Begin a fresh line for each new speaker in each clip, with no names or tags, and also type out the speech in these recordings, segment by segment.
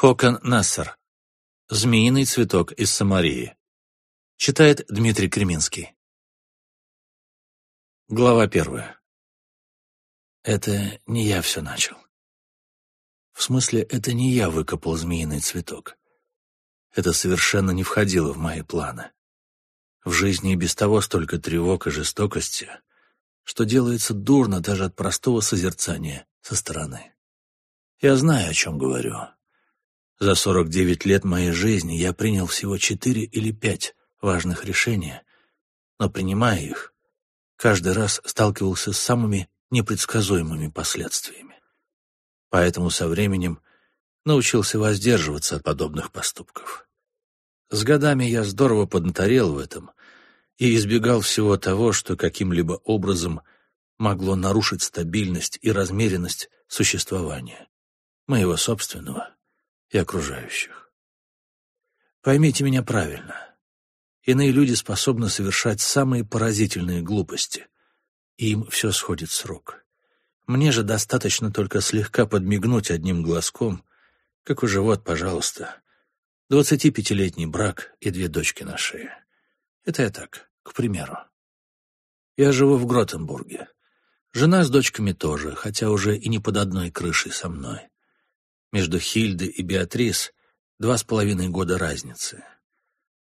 Хокон Нассер. «Змеиный цветок из Самарии». Читает Дмитрий Креминский. Глава первая. Это не я все начал. В смысле, это не я выкопал змеиный цветок. Это совершенно не входило в мои планы. В жизни и без того столько тревог и жестокости, что делается дурно даже от простого созерцания со стороны. Я знаю, о чем говорю. За 49 лет моей жизни я принял всего 4 или 5 важных решений, но, принимая их, каждый раз сталкивался с самыми непредсказуемыми последствиями. Поэтому со временем научился воздерживаться от подобных поступков. С годами я здорово поднаторел в этом и избегал всего того, что каким-либо образом могло нарушить стабильность и размеренность существования, моего собственного и окружающих. Поймите меня правильно. Иные люди способны совершать самые поразительные глупости, и им все сходит с рук. Мне же достаточно только слегка подмигнуть одним глазком, как уже вот, пожалуйста, двадцатипятилетний брак и две дочки на шее. Это я так, к примеру. Я живу в Гротенбурге. Жена с дочками тоже, хотя уже и не под одной крышей со мной. Между Хильдой и Беатрис два с половиной года разницы.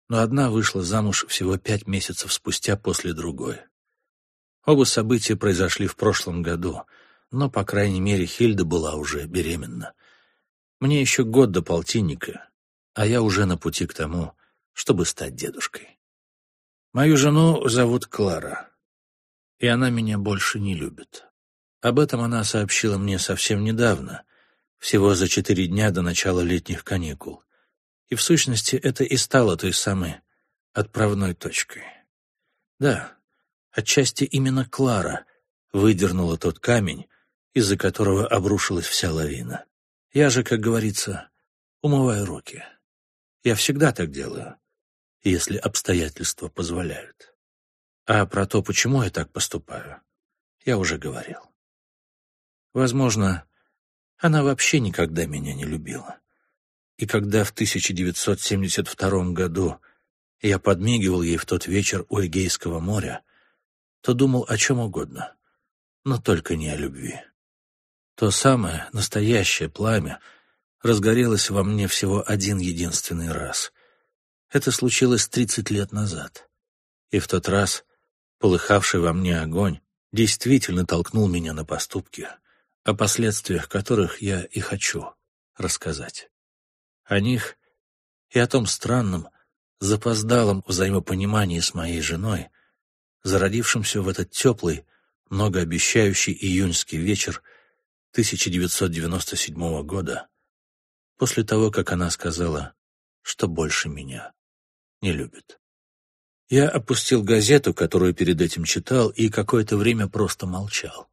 Но одна вышла замуж всего пять месяцев спустя после другой. Оба события произошли в прошлом году, но, по крайней мере, Хильда была уже беременна. Мне еще год до полтинника, а я уже на пути к тому, чтобы стать дедушкой. Мою жену зовут Клара, и она меня больше не любит. Об этом она сообщила мне совсем недавно, всего за четыре дня до начала летних каникул. И в сущности это и стало той самой отправной точкой. Да, отчасти именно Клара выдернула тот камень, из-за которого обрушилась вся лавина. Я же, как говорится, умываю руки. Я всегда так делаю, если обстоятельства позволяют. А про то, почему я так поступаю, я уже говорил. Возможно, она вообще никогда меня не любила. И когда в 1972 году я подмигивал ей в тот вечер у Эгейского моря, то думал о чем угодно, но только не о любви. То самое настоящее пламя разгорелось во мне всего один единственный раз. Это случилось 30 лет назад. И в тот раз полыхавший во мне огонь действительно толкнул меня на поступки, о последствиях которых я и хочу рассказать. О них и о том странном, запоздалом взаимопонимании с моей женой, зародившемся в этот теплый, многообещающий июньский вечер 1997 года, после того, как она сказала, что больше меня не любит. Я опустил газету, которую перед этим читал, и какое-то время просто молчал.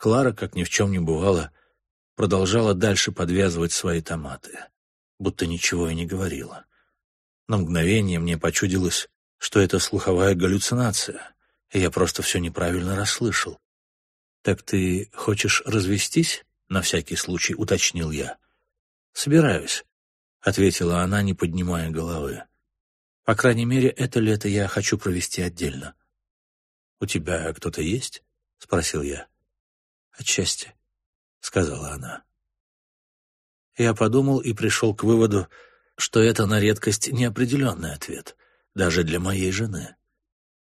Клара, как ни в чем не бывало, продолжала дальше подвязывать свои томаты, будто ничего и не говорила. На мгновение мне почудилось, что это слуховая галлюцинация, и я просто все неправильно расслышал. «Так ты хочешь развестись?» — на всякий случай уточнил я. «Собираюсь», — ответила она, не поднимая головы. «По крайней мере, это лето я хочу провести отдельно». «У тебя кто-то есть?» — спросил я. «Отчасти», — сказала она. Я подумал и пришел к выводу, что это на редкость неопределенный ответ, даже для моей жены.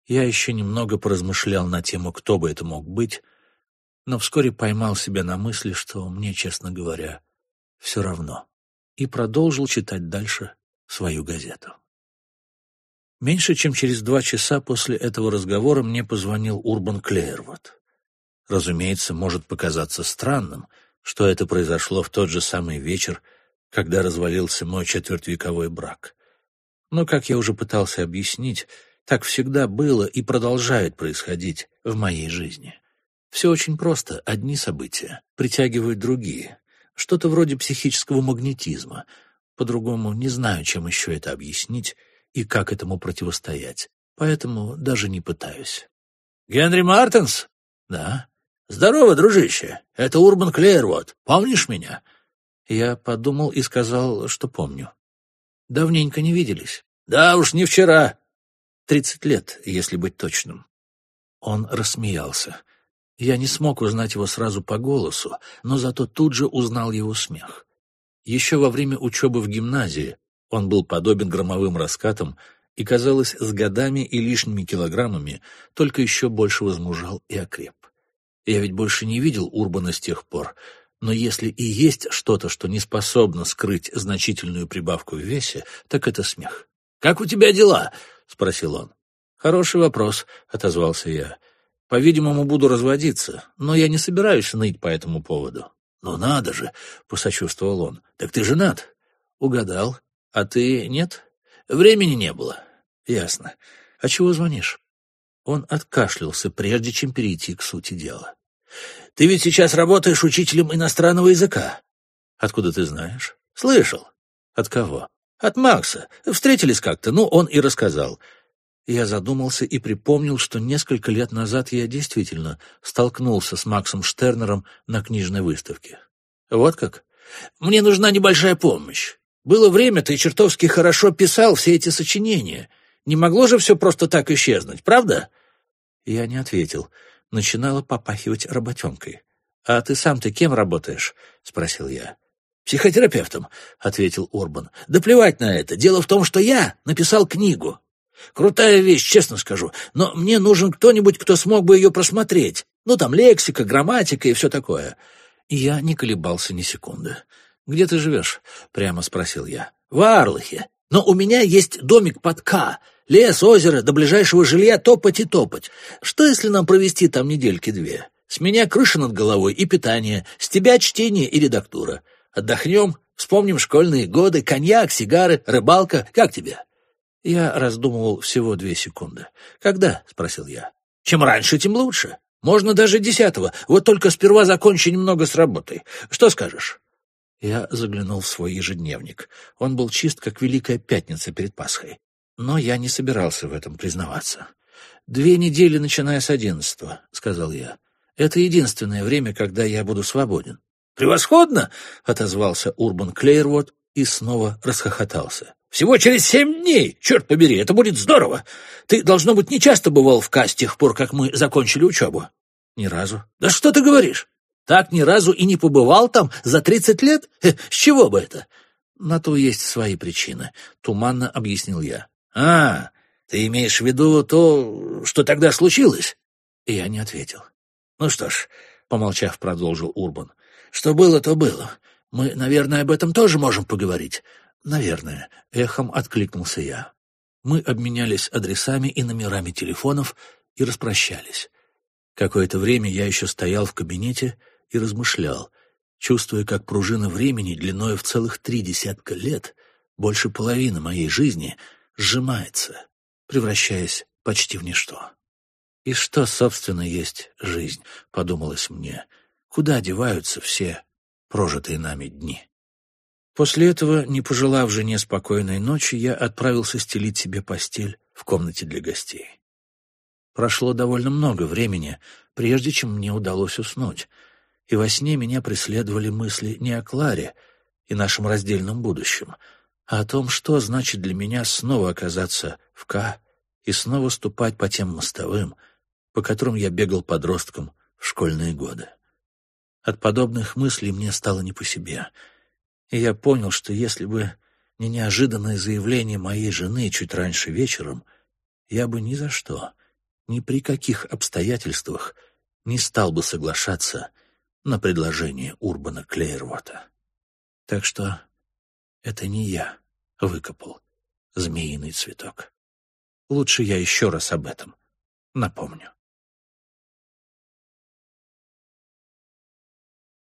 Я еще немного поразмышлял на тему, кто бы это мог быть, но вскоре поймал себя на мысли, что мне, честно говоря, все равно, и продолжил читать дальше свою газету. Меньше чем через два часа после этого разговора мне позвонил Урбан Клейервуд. Разумеется, может показаться странным, что это произошло в тот же самый вечер, когда развалился мой четвертьвековой брак. Но, как я уже пытался объяснить, так всегда было и продолжает происходить в моей жизни. Все очень просто. Одни события притягивают другие. Что-то вроде психического магнетизма. По-другому не знаю, чем еще это объяснить и как этому противостоять. Поэтому даже не пытаюсь. «Генри Мартинс?» «Да». «Здорово, дружище. Это Урбан Клейрвуд. Помнишь меня?» Я подумал и сказал, что помню. Давненько не виделись.
Да уж, не вчера.
Тридцать лет, если быть точным. Он рассмеялся. Я не смог узнать его сразу по голосу, но зато тут же узнал его смех. Еще во время учебы в гимназии он был подобен громовым раскатам и, казалось, с годами и лишними килограммами только еще больше возмужал и окреп. Я ведь больше не видел Урбана с тех пор, но если и есть что-то, что не способно скрыть значительную прибавку в весе, так это смех.
«Как у тебя дела?» — спросил он.
«Хороший вопрос», — отозвался я. «По-видимому, буду разводиться, но я не собираюсь ныть по этому поводу».
«Ну надо же!» — посочувствовал он. «Так ты женат?»
«Угадал. А ты нет?»
«Времени не было».
«Ясно. А чего звонишь?» Он откашлялся, прежде чем перейти к сути дела.
«Ты ведь сейчас работаешь учителем иностранного языка».
«Откуда ты знаешь?»
«Слышал».
«От кого?»
«От Макса. Встретились как-то, ну, он и рассказал».
Я задумался и припомнил, что несколько лет назад я действительно столкнулся с Максом Штернером на книжной выставке.
«Вот как? Мне нужна небольшая помощь. Было время, ты чертовски хорошо писал все эти сочинения. Не могло же все просто так исчезнуть, правда?»
Я не ответил. Начинало попахивать работенкой. «А ты сам-то кем работаешь?» — спросил я.
«Психотерапевтом», — ответил Урбан. «Да плевать на это. Дело в том, что я написал книгу. Крутая вещь, честно скажу. Но мне нужен кто-нибудь, кто смог бы ее просмотреть. Ну, там лексика, грамматика и все такое».
Я не колебался ни секунды. «Где ты живешь?» — прямо спросил я.
«В Арлахе. Но у меня есть домик под К. Лес, озеро, до ближайшего жилья топать и топать. Что, если нам провести там недельки-две? С меня крыша над головой и питание, с тебя чтение и редактура. Отдохнем, вспомним школьные годы, коньяк, сигары, рыбалка. Как тебе?»
Я раздумывал всего две секунды. «Когда?» — спросил я.
«Чем раньше, тем лучше. Можно даже десятого. Вот только сперва закончи немного с работой. Что скажешь?»
Я заглянул в свой ежедневник. Он был чист, как Великая Пятница перед Пасхой. Но я не собирался в этом признаваться. «Две недели, начиная с одиннадцатого», — сказал я. «Это единственное время, когда я буду свободен».
«Превосходно!»
— отозвался Урбан Клейрвуд и снова расхохотался.
«Всего через семь дней! Черт побери, это будет здорово! Ты, должно быть, не часто бывал в Ка с тех пор, как мы закончили учебу?»
«Ни разу».
«Да что ты говоришь? Так ни разу и не побывал там за тридцать лет? С чего бы это?»
«На то есть свои причины», — туманно объяснил я.
«А, ты имеешь в виду то, что тогда случилось?»
И я не ответил.
«Ну что ж», — помолчав, продолжил Урбан, — «что было, то было. Мы, наверное, об этом тоже можем поговорить».
«Наверное», — эхом откликнулся я. Мы обменялись адресами и номерами телефонов и распрощались. Какое-то время я еще стоял в кабинете и размышлял, чувствуя, как пружина времени длиной в целых три десятка лет, больше половины моей жизни — сжимается, превращаясь почти в ничто. И что, собственно, есть жизнь, подумалось мне, куда деваются все прожитые нами дни. После этого, не пожелав жене спокойной ночи, я отправился стелить себе постель в комнате для гостей. Прошло довольно много времени, прежде чем мне удалось уснуть, и во сне меня преследовали мысли не о Кларе и нашем раздельном будущем — а о том, что значит для меня снова оказаться в К и снова ступать по тем мостовым, по которым я бегал подростком в школьные годы. От подобных мыслей мне стало не по себе, и я понял, что если бы не неожиданное заявление моей жены чуть раньше вечером, я бы ни за что, ни при каких обстоятельствах не стал бы соглашаться на предложение Урбана Клейервота. Так что это не я выкопал змеиный цветок. Лучше я еще раз об этом напомню.